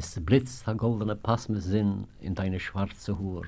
Es blitzt der goldene Pass mit Sinn in deine schwarze Hur.